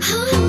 Huh?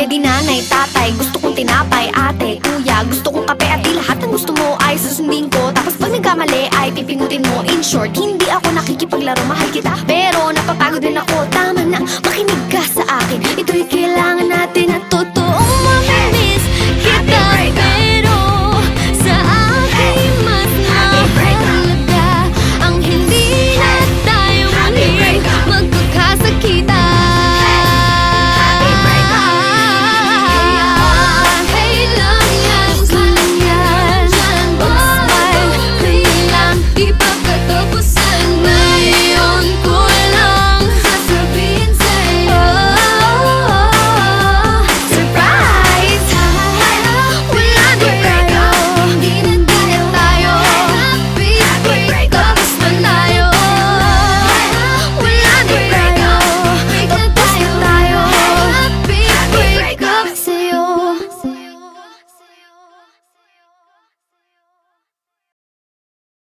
daddy, nanay, tatay Gusto kong tinapay, ate, kuya Gusto kong kape at di lahat ng gusto mo ay susundin ko Tapos pag nagkamali ay pipingutin mo In short, hindi ako nakikipaglaro, mahal kita Pero napapagod din ako, tama na, makinig